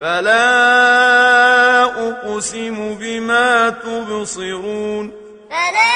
فلا أقسم بما تبصرون. فلا